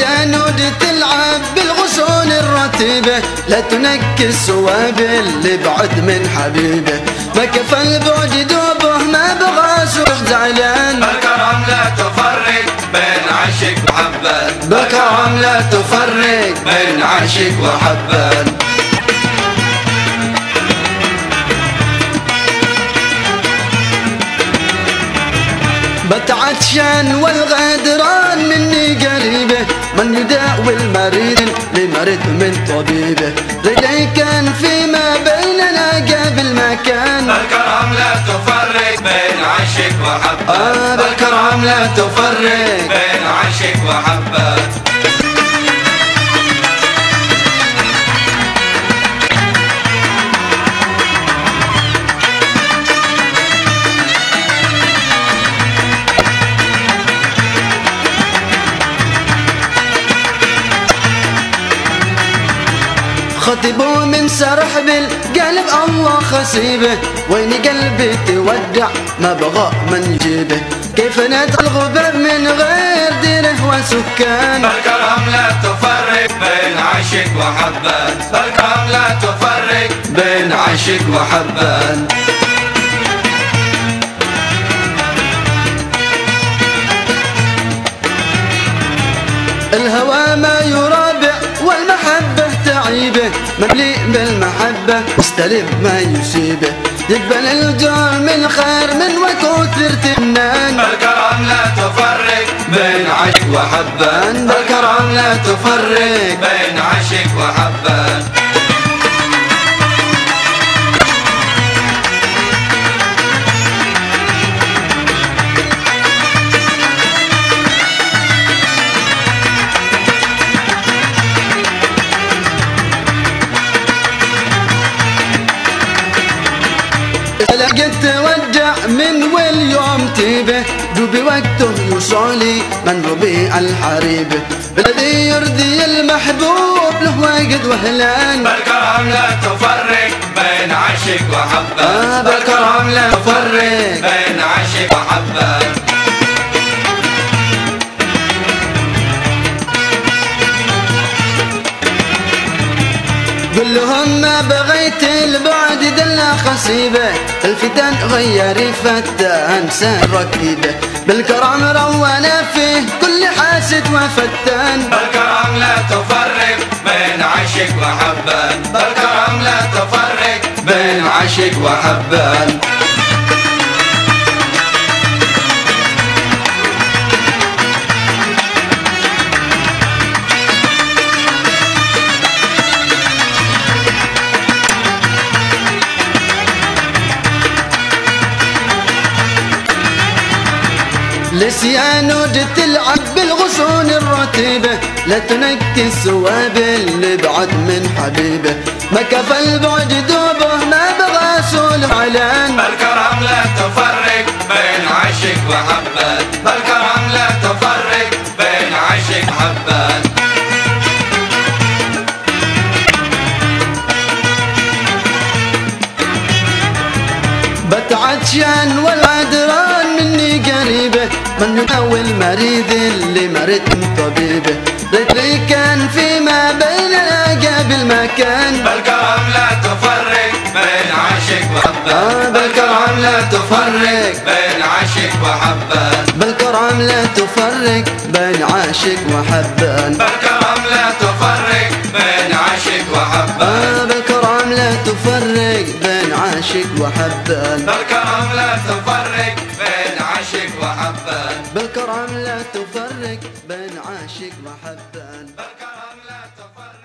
نسيان تلعب بالغصون الرتيبة لا تنكس اللي بعد من حبيبه. ما كفى البعد دوبه ما بغى سوح زعلان. بالكرم لا تفرق بين عشق وحبان. بالكرم لا تفرق بين عشق وحبان. بتعطشان والغدران المريض لمرض من طبيبه. رجلي كان فيما بيننا قبل ما كان الكرم لا تفرق بين عشق وحبان آه بالكرم لا تفرق. بين عشق وحبان خطبوا من سرح بالقلب الله خسيبه. وين قلبي تودع ما بغى من يجيبه. كيف ندخل الغبر من غير ديره وسكان بالكرم لا تفرق بين عشق وحبان. بالكرم لا تفرق بين عشق وحبان. الهوى ما والمحبة ممليء بالمحبة مستلم ما يصيبه يقبل الجار من خير من وكثر تمنان بالكرم لا تفرق بين عشق وحبان بالكرم لا تفرق. بين عشق وحبان لقيت توجع من واليوم تيبه. دوبي وقته يوصلي من ربيع الحريبه. الذي يرضي المحبوب له وقت وهلان. بالكرم لا تفرق بين عشق وحبان آه بالكرم لا تفرق. بين لهم ما بغيت البعد دلنا خصيبة الفتن غير فتان سان ركيبة بالكرم روانا فيه كل حاسد وفتان بالكرم لا تفرق بين عشق وحبان بالكرم لا تفرق بين عشق وحبان لسيانو تلعب بالغصون الرتيبة. لا تنكس اللي بعد من حبيبة. ما كفى البعد دوبه ما بغى سول علان. بالكرم لا تفرق بين عشق وحبان. بالكرم لا تفرق بين عشق وحبان. بتعطشان والعدران من يداوي المريض اللي مرض من طبيبه رجلي كان فيما بيننا قبل ما كان بالكرم لا تفرق بين عشق وحبان آه بالكرم لا تفرق بين عشق وحبان بالكرم لا تفرق بين عاشق وحبان بالكرم لا تفرق بين عشق وحبان آه بالكرم لا تفرق بين عاشق وحبان بالكرم لا تفرق بين عاشق وحبان بالكرم لا تفرق بين عاشق وحبان بالكرم لا تفرق.